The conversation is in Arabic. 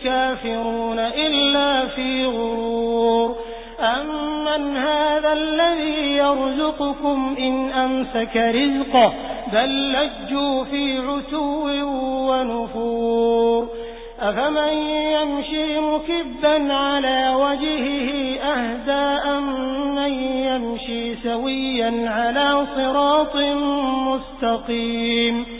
الكافرون إلا في غرور. أمن هذا الذي يرزقكم إن أمسك رزقه بل لجوا في عتو ونفور. أفمن يمشي مكبا على وجهه أهدى أم من يمشي سويا على صراط مستقيم.